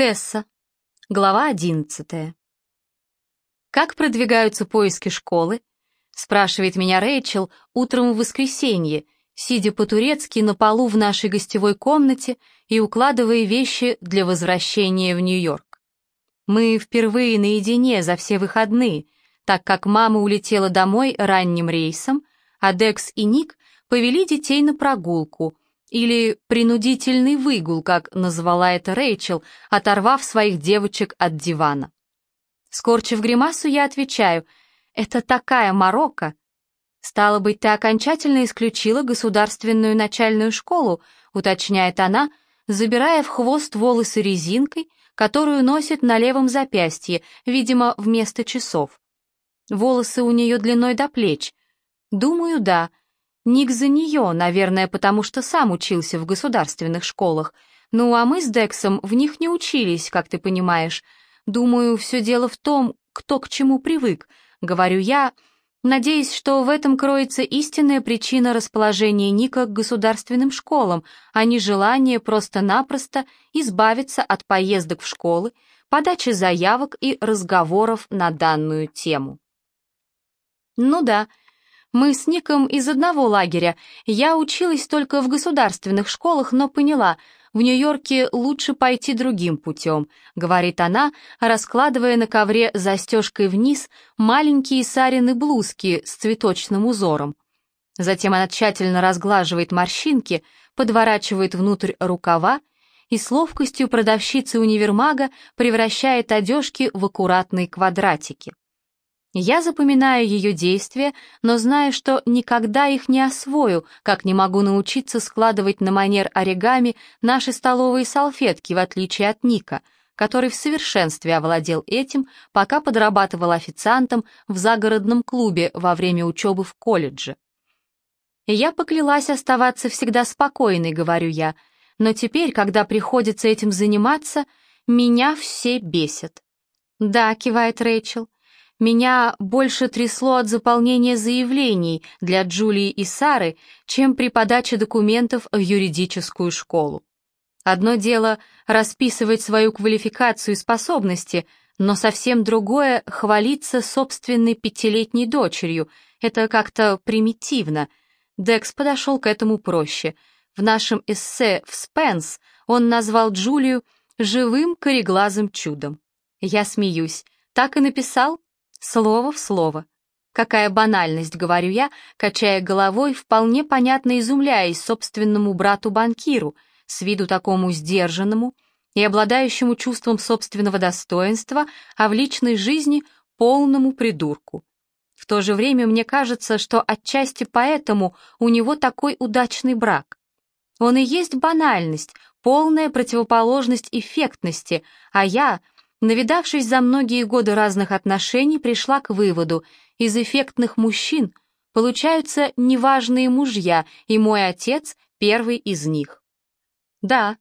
Тесса. Глава одиннадцатая. «Как продвигаются поиски школы?» — спрашивает меня Рэйчел утром в воскресенье, сидя по-турецки на полу в нашей гостевой комнате и укладывая вещи для возвращения в Нью-Йорк. Мы впервые наедине за все выходные, так как мама улетела домой ранним рейсом, а Декс и Ник повели детей на прогулку, или принудительный выгул, как назвала это Рэйчел, оторвав своих девочек от дивана. Скорчив гримасу, я отвечаю, «Это такая морока!» «Стало быть, ты окончательно исключила государственную начальную школу», уточняет она, забирая в хвост волосы резинкой, которую носит на левом запястье, видимо, вместо часов. Волосы у нее длиной до плеч. Думаю, да, Ник за нее, наверное, потому что сам учился в государственных школах. Ну, а мы с Дексом в них не учились, как ты понимаешь. Думаю, все дело в том, кто к чему привык, говорю я, надеясь, что в этом кроется истинная причина расположения Ника к государственным школам, а не желание просто-напросто избавиться от поездок в школы, подачи заявок и разговоров на данную тему. Ну да, мы с Ником из одного лагеря. Я училась только в государственных школах, но поняла, в Нью-Йорке лучше пойти другим путем», — говорит она, раскладывая на ковре застежкой вниз маленькие сарины блузки с цветочным узором. Затем она тщательно разглаживает морщинки, подворачивает внутрь рукава и с ловкостью продавщицы универмага превращает одежки в аккуратные квадратики. Я запоминаю ее действия, но знаю, что никогда их не освою, как не могу научиться складывать на манер оригами наши столовые салфетки, в отличие от Ника, который в совершенстве овладел этим, пока подрабатывал официантом в загородном клубе во время учебы в колледже. Я поклялась оставаться всегда спокойной, говорю я, но теперь, когда приходится этим заниматься, меня все бесят. «Да», — кивает Рэйчел, — меня больше трясло от заполнения заявлений для Джулии и Сары, чем при подаче документов в юридическую школу. Одно дело расписывать свою квалификацию и способности, но совсем другое — хвалиться собственной пятилетней дочерью. Это как-то примитивно. Декс подошел к этому проще. В нашем эссе в «Спенс» он назвал Джулию «живым кореглазым чудом». Я смеюсь. Так и написал? Слово в слово. Какая банальность, говорю я, качая головой, вполне понятно изумляясь собственному брату-банкиру, с виду такому сдержанному и обладающему чувством собственного достоинства, а в личной жизни полному придурку. В то же время мне кажется, что отчасти поэтому у него такой удачный брак. Он и есть банальность, полная противоположность эффектности, а я Навидавшись за многие годы разных отношений, пришла к выводу, из эффектных мужчин получаются неважные мужья, и мой отец первый из них. Да,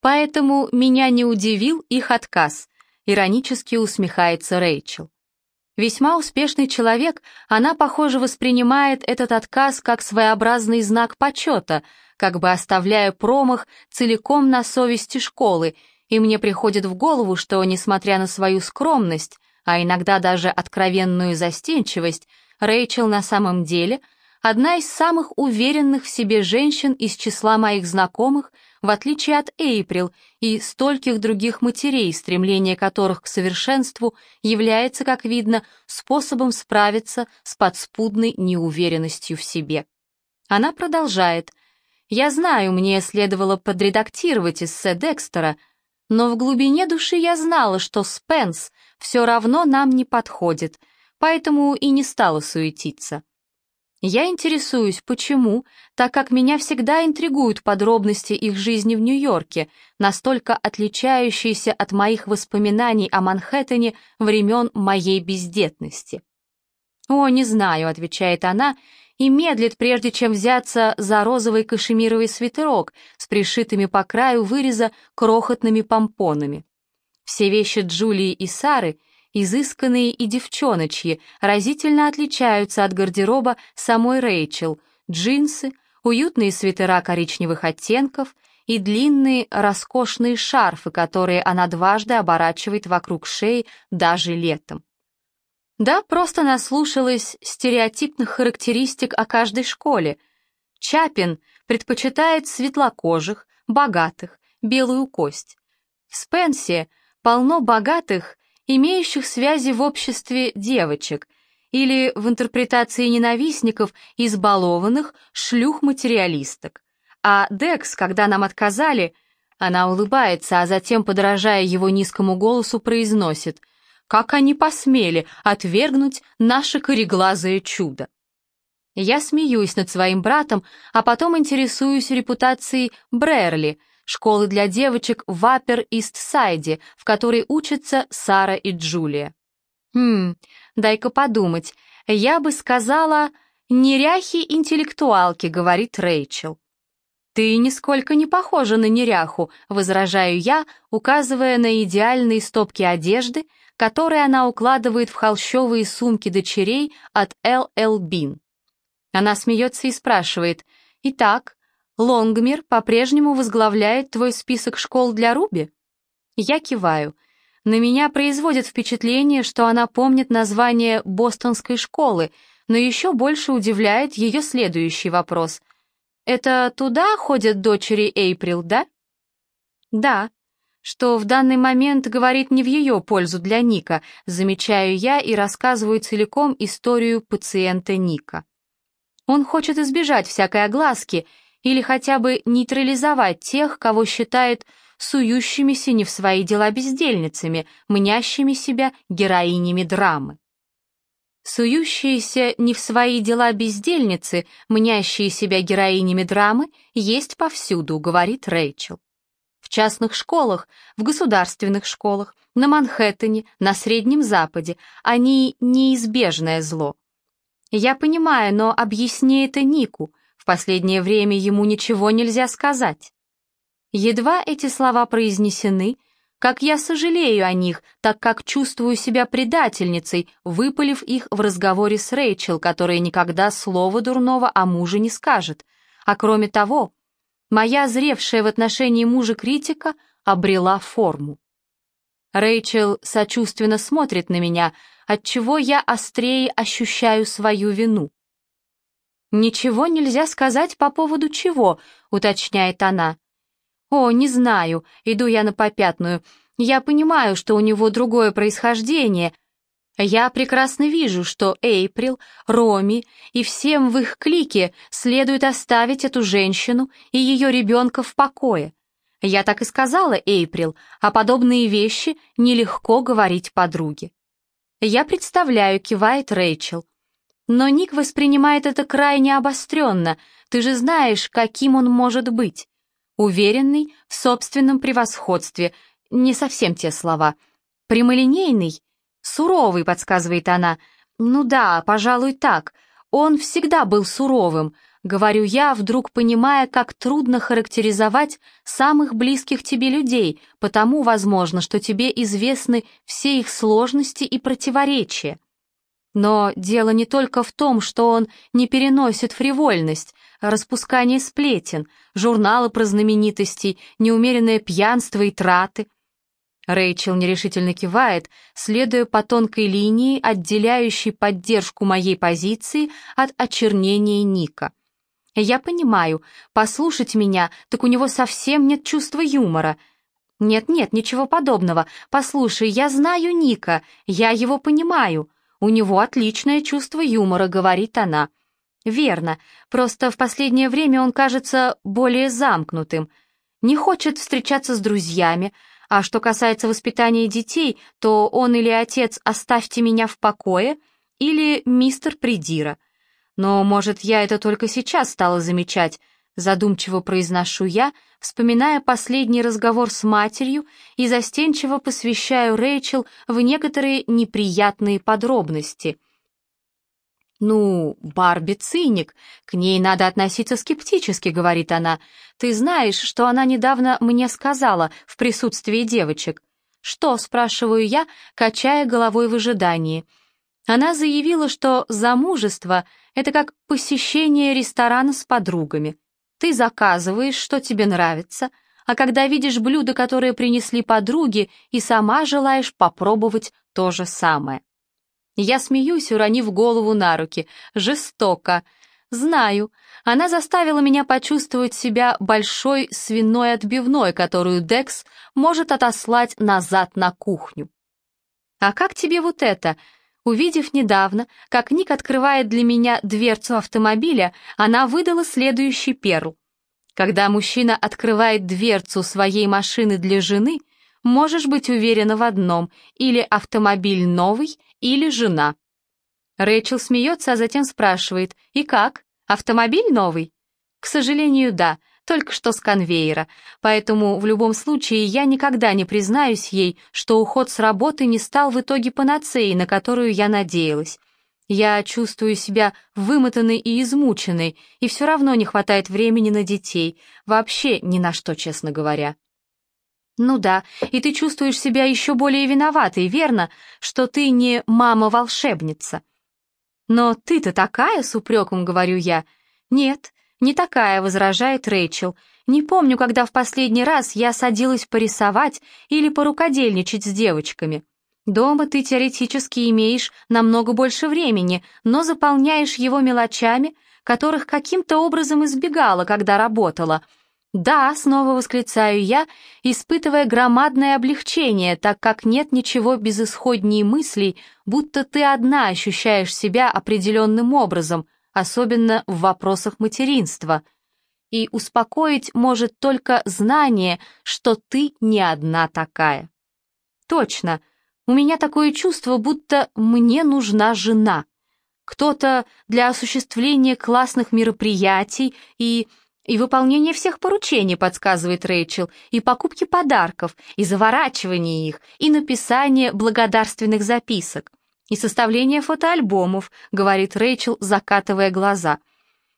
поэтому меня не удивил их отказ, иронически усмехается Рэйчел. Весьма успешный человек, она, похоже, воспринимает этот отказ как своеобразный знак почета, как бы оставляя промах целиком на совести школы и мне приходит в голову, что, несмотря на свою скромность, а иногда даже откровенную застенчивость, Рэйчел на самом деле одна из самых уверенных в себе женщин из числа моих знакомых, в отличие от Эйприл и стольких других матерей, стремление которых к совершенству является, как видно, способом справиться с подспудной неуверенностью в себе. Она продолжает. «Я знаю, мне следовало подредактировать эссе Декстера, но в глубине души я знала, что Спенс все равно нам не подходит, поэтому и не стала суетиться. Я интересуюсь, почему, так как меня всегда интригуют подробности их жизни в Нью-Йорке, настолько отличающиеся от моих воспоминаний о Манхэттене времен моей бездетности. «О, не знаю», — отвечает она, и медлит, прежде чем взяться за розовый кашемировый свитерок с пришитыми по краю выреза крохотными помпонами. Все вещи Джулии и Сары, изысканные и девчоночьи, разительно отличаются от гардероба самой Рэйчел, джинсы, уютные свитера коричневых оттенков и длинные роскошные шарфы, которые она дважды оборачивает вокруг шеи даже летом. Да, просто наслушалась стереотипных характеристик о каждой школе. Чапин предпочитает светлокожих, богатых, белую кость. В Спенсе полно богатых, имеющих связи в обществе девочек, или в интерпретации ненавистников избалованных шлюх-материалисток. А Декс, когда нам отказали, она улыбается, а затем, подражая его низкому голосу, произносит «Как они посмели отвергнуть наше кореглазое чудо!» Я смеюсь над своим братом, а потом интересуюсь репутацией Брерли, школы для девочек в Аппер-Ист-Сайде, в которой учатся Сара и Джулия. Хм, дай-ка подумать. Я бы сказала, неряхи-интеллектуалки, говорит Рэйчел. «Ты нисколько не похожа на неряху», — возражаю я, указывая на идеальные стопки одежды, которые она укладывает в холщовые сумки дочерей от Л.Л. Бин. Она смеется и спрашивает, «Итак, Лонгмир по-прежнему возглавляет твой список школ для Руби?» Я киваю. На меня производит впечатление, что она помнит название бостонской школы, но еще больше удивляет ее следующий вопрос. «Это туда ходят дочери Эйприл, да?» «Да», что в данный момент говорит не в ее пользу для Ника, замечаю я и рассказываю целиком историю пациента Ника. Он хочет избежать всякой огласки или хотя бы нейтрализовать тех, кого считает сующимися не в свои дела бездельницами, мнящими себя героинями драмы. Сующиеся не в свои дела бездельницы, мнящие себя героинями драмы, есть повсюду, говорит Рэйчел. В частных школах, в государственных школах, на Манхэттене, на Среднем Западе они неизбежное зло. Я понимаю, но объясни это Нику. В последнее время ему ничего нельзя сказать. Едва эти слова произнесены, как я сожалею о них, так как чувствую себя предательницей, выпалив их в разговоре с Рэйчел, которая никогда слова дурного о муже не скажет. А кроме того, моя зревшая в отношении мужа критика обрела форму. Рэйчел сочувственно смотрит на меня, отчего я острее ощущаю свою вину. «Ничего нельзя сказать по поводу чего», — уточняет она. «О, не знаю», — иду я на попятную. «Я понимаю, что у него другое происхождение. Я прекрасно вижу, что Эйприл, Роми и всем в их клике следует оставить эту женщину и ее ребенка в покое. Я так и сказала Эйприл, а подобные вещи нелегко говорить подруге. Я представляю, кивает Рэйчел. Но Ник воспринимает это крайне обостренно, ты же знаешь, каким он может быть. Уверенный в собственном превосходстве, не совсем те слова. Прямолинейный, суровый, подсказывает она. Ну да, пожалуй, так. Он всегда был суровым, говорю я, вдруг понимая, как трудно характеризовать самых близких тебе людей, потому, возможно, что тебе известны все их сложности и противоречия. Но дело не только в том, что он не переносит фривольность, распускание сплетен, журналы про знаменитостей, неумеренное пьянство и траты. Рэйчел нерешительно кивает, следуя по тонкой линии, отделяющей поддержку моей позиции от очернения Ника. Я понимаю, послушать меня, так у него совсем нет чувства юмора. Нет-нет, ничего подобного. Послушай, я знаю Ника, я его понимаю. У него отличное чувство юмора, говорит она. Верно, просто в последнее время он кажется более замкнутым. Не хочет встречаться с друзьями, а что касается воспитания детей, то он или отец «оставьте меня в покое», или «мистер Придира». Но, может, я это только сейчас стала замечать, задумчиво произношу я, вспоминая последний разговор с матерью и застенчиво посвящаю Рэйчел в некоторые неприятные подробности. «Ну, Барби циник, к ней надо относиться скептически», — говорит она. «Ты знаешь, что она недавно мне сказала в присутствии девочек?» «Что?» — спрашиваю я, качая головой в ожидании. Она заявила, что замужество — это как посещение ресторана с подругами. Ты заказываешь, что тебе нравится, а когда видишь блюдо, которое принесли подруги, и сама желаешь попробовать то же самое. Я смеюсь, уронив голову на руки. Жестоко. Знаю, она заставила меня почувствовать себя большой свиной отбивной, которую Декс может отослать назад на кухню. «А как тебе вот это?» Увидев недавно, как Ник открывает для меня дверцу автомобиля, она выдала следующий перл. Когда мужчина открывает дверцу своей машины для жены, можешь быть уверена в одном, или автомобиль новый, или жена. Рэйчел смеется, а затем спрашивает, «И как? Автомобиль новый?» К сожалению, да, только что с конвейера, поэтому в любом случае я никогда не признаюсь ей, что уход с работы не стал в итоге панацеей, на которую я надеялась. Я чувствую себя вымотанной и измученной, и все равно не хватает времени на детей, вообще ни на что, честно говоря. Ну да, и ты чувствуешь себя еще более виноватой, верно, что ты не мама-волшебница. Но ты-то такая, с упреком говорю я. Нет, «Не такая», — возражает Рэйчел. «Не помню, когда в последний раз я садилась порисовать или порукодельничать с девочками. Дома ты теоретически имеешь намного больше времени, но заполняешь его мелочами, которых каким-то образом избегала, когда работала». «Да», — снова восклицаю я, испытывая громадное облегчение, так как нет ничего безысходней мыслей, будто ты одна ощущаешь себя определенным образом — особенно в вопросах материнства. И успокоить может только знание, что ты не одна такая. Точно, у меня такое чувство, будто мне нужна жена. Кто-то для осуществления классных мероприятий и и выполнения всех поручений, подсказывает Рэйчел, и покупки подарков, и заворачивание их, и написание благодарственных записок и составление фотоальбомов», — говорит Рэйчел, закатывая глаза.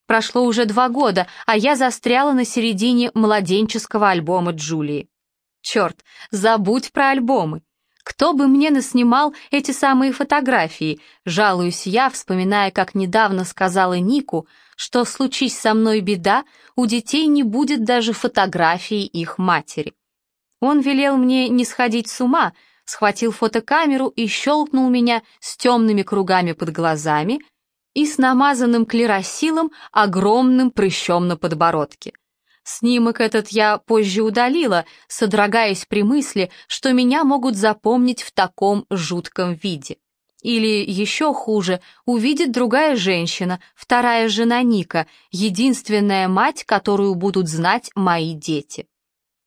«Прошло уже два года, а я застряла на середине младенческого альбома Джулии». «Черт, забудь про альбомы. Кто бы мне наснимал эти самые фотографии?» Жалуюсь я, вспоминая, как недавно сказала Нику, что, случись со мной беда, у детей не будет даже фотографии их матери. Он велел мне не сходить с ума, схватил фотокамеру и щелкнул меня с темными кругами под глазами и с намазанным клеросилом огромным прыщом на подбородке. Снимок этот я позже удалила, содрогаясь при мысли, что меня могут запомнить в таком жутком виде. Или еще хуже, увидит другая женщина, вторая жена Ника, единственная мать, которую будут знать мои дети.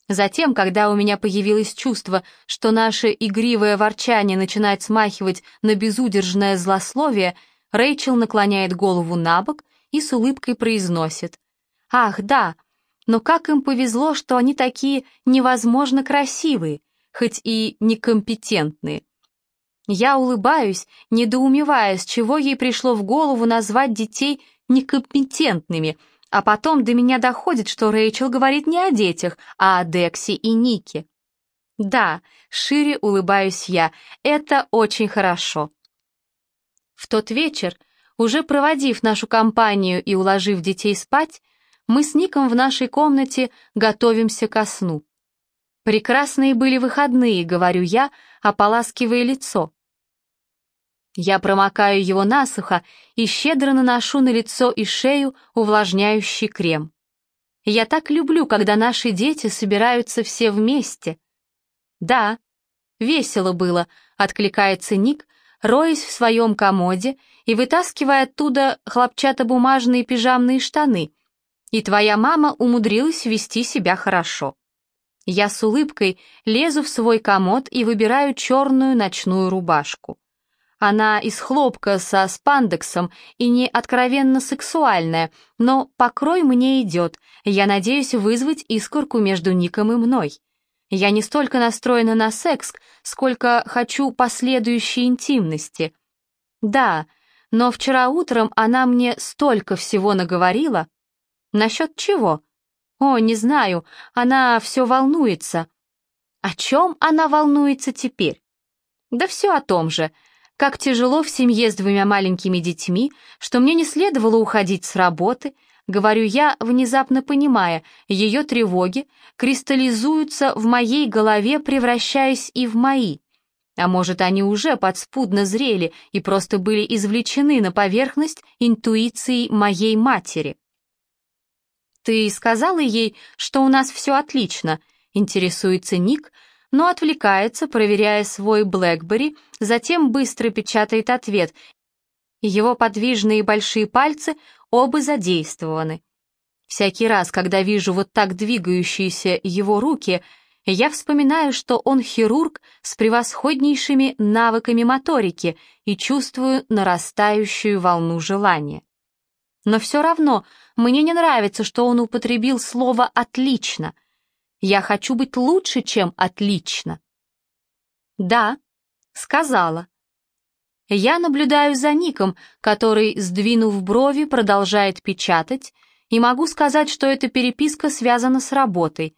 Затем, когда у меня появилось чувство, что наше игривое ворчание начинает смахивать на безудержное злословие, Рэйчел наклоняет голову на бок и с улыбкой произносит. «Ах, да, но как им повезло, что они такие невозможно красивые, хоть и некомпетентные». Я улыбаюсь, недоумевая, с чего ей пришло в голову назвать детей некомпетентными — а потом до меня доходит, что Рэйчел говорит не о детях, а о Декси и Нике. Да, шире улыбаюсь я, это очень хорошо. В тот вечер, уже проводив нашу компанию и уложив детей спать, мы с Ником в нашей комнате готовимся ко сну. Прекрасные были выходные, говорю я, ополаскивая лицо. Я промокаю его насухо и щедро наношу на лицо и шею увлажняющий крем. Я так люблю, когда наши дети собираются все вместе. Да, весело было, откликается Ник, роясь в своем комоде и вытаскивая оттуда хлопчатобумажные пижамные штаны. И твоя мама умудрилась вести себя хорошо. Я с улыбкой лезу в свой комод и выбираю черную ночную рубашку. Она из хлопка со спандексом и не откровенно сексуальная, но покрой мне идет, я надеюсь вызвать искорку между Ником и мной. Я не столько настроена на секс, сколько хочу последующей интимности. Да, но вчера утром она мне столько всего наговорила. Насчет чего? О, не знаю, она все волнуется. О чем она волнуется теперь? Да все о том же — как тяжело в семье с двумя маленькими детьми, что мне не следовало уходить с работы, говорю я, внезапно понимая, ее тревоги кристаллизуются в моей голове, превращаясь и в мои. А может, они уже подспудно зрели и просто были извлечены на поверхность интуицией моей матери. «Ты сказала ей, что у нас все отлично», — интересуется Ник, но отвлекается, проверяя свой Блэкбери, затем быстро печатает ответ. Его подвижные большие пальцы оба задействованы. Всякий раз, когда вижу вот так двигающиеся его руки, я вспоминаю, что он хирург с превосходнейшими навыками моторики и чувствую нарастающую волну желания. Но все равно мне не нравится, что он употребил слово «отлично». Я хочу быть лучше, чем «отлично». Да, сказала. Я наблюдаю за Ником, который, сдвинув брови, продолжает печатать, и могу сказать, что эта переписка связана с работой.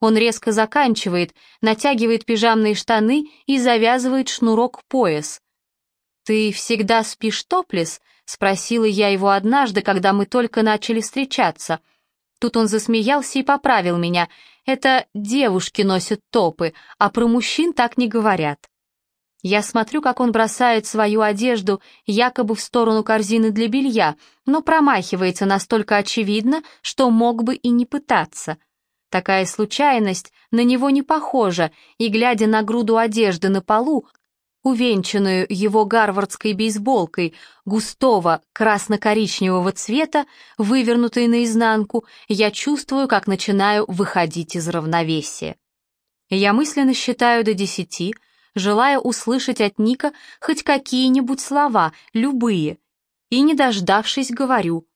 Он резко заканчивает, натягивает пижамные штаны и завязывает шнурок пояс. «Ты всегда спишь топлес?» — спросила я его однажды, когда мы только начали встречаться. Тут он засмеялся и поправил меня. «Это девушки носят топы, а про мужчин так не говорят». Я смотрю, как он бросает свою одежду якобы в сторону корзины для белья, но промахивается настолько очевидно, что мог бы и не пытаться. Такая случайность на него не похожа, и, глядя на груду одежды на полу, увенчанную его гарвардской бейсболкой густого красно-коричневого цвета, вывернутой наизнанку, я чувствую, как начинаю выходить из равновесия. Я мысленно считаю до десяти, желая услышать от Ника хоть какие-нибудь слова, любые, и, не дождавшись, говорю.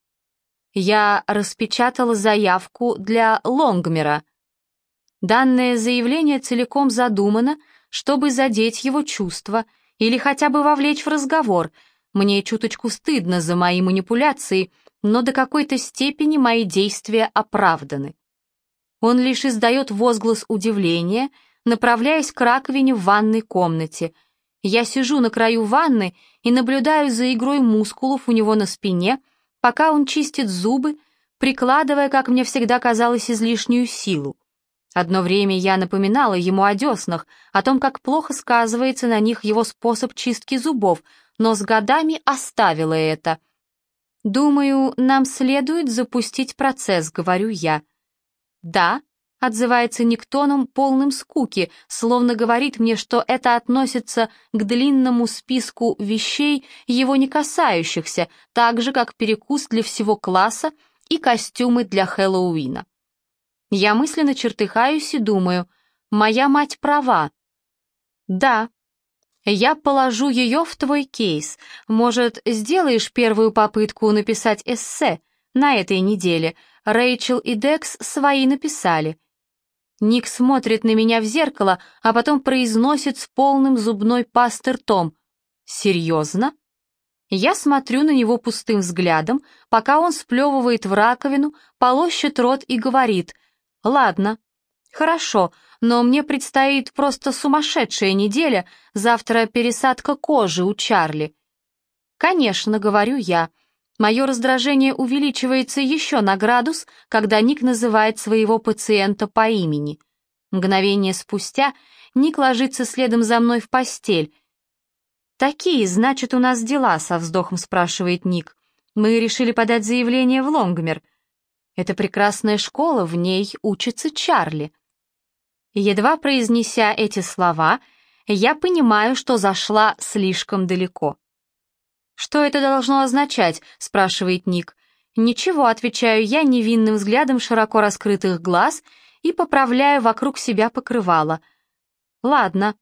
Я распечатала заявку для Лонгмера. Данное заявление целиком задумано — чтобы задеть его чувства или хотя бы вовлечь в разговор. Мне чуточку стыдно за мои манипуляции, но до какой-то степени мои действия оправданы. Он лишь издает возглас удивления, направляясь к раковине в ванной комнате. Я сижу на краю ванны и наблюдаю за игрой мускулов у него на спине, пока он чистит зубы, прикладывая, как мне всегда казалось, излишнюю силу. Одно время я напоминала ему о деснах, о том, как плохо сказывается на них его способ чистки зубов, но с годами оставила это. «Думаю, нам следует запустить процесс», — говорю я. «Да», — отзывается Никтоном, полным скуки, словно говорит мне, что это относится к длинному списку вещей, его не касающихся, так же, как перекус для всего класса и костюмы для Хэллоуина. Я мысленно чертыхаюсь и думаю, моя мать права. Да, я положу ее в твой кейс. Может, сделаешь первую попытку написать эссе на этой неделе? Рэйчел и Декс свои написали. Ник смотрит на меня в зеркало, а потом произносит с полным зубной пастой ртом. «Серьезно?» Я смотрю на него пустым взглядом, пока он сплевывает в раковину, полощет рот и говорит «Ладно, хорошо, но мне предстоит просто сумасшедшая неделя, завтра пересадка кожи у Чарли». «Конечно», — говорю я. Мое раздражение увеличивается еще на градус, когда Ник называет своего пациента по имени. Мгновение спустя Ник ложится следом за мной в постель. «Такие, значит, у нас дела», — со вздохом спрашивает Ник. «Мы решили подать заявление в Лонгмер. Это прекрасная школа, в ней учится Чарли. Едва произнеся эти слова, я понимаю, что зашла слишком далеко. «Что это должно означать?» — спрашивает Ник. «Ничего», — отвечаю я невинным взглядом широко раскрытых глаз и поправляю вокруг себя покрывало. «Ладно».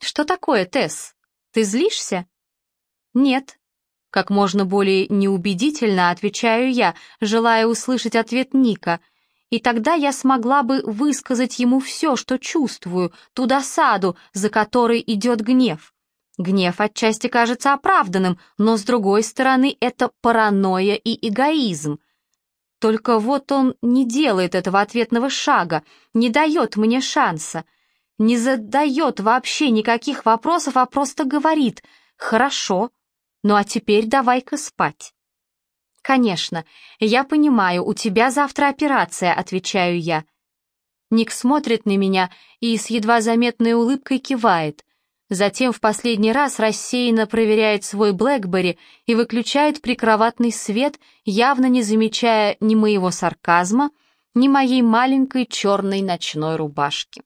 «Что такое, Тесс? Ты злишься?» «Нет», как можно более неубедительно отвечаю я, желая услышать ответ Ника. И тогда я смогла бы высказать ему все, что чувствую, ту досаду, за которой идет гнев. Гнев отчасти кажется оправданным, но с другой стороны это паранойя и эгоизм. Только вот он не делает этого ответного шага, не дает мне шанса, не задает вообще никаких вопросов, а просто говорит «хорошо», ну а теперь давай-ка спать. «Конечно. Я понимаю, у тебя завтра операция», — отвечаю я. Ник смотрит на меня и с едва заметной улыбкой кивает. Затем в последний раз рассеянно проверяет свой Блэкбери и выключает прикроватный свет, явно не замечая ни моего сарказма, ни моей маленькой черной ночной рубашки.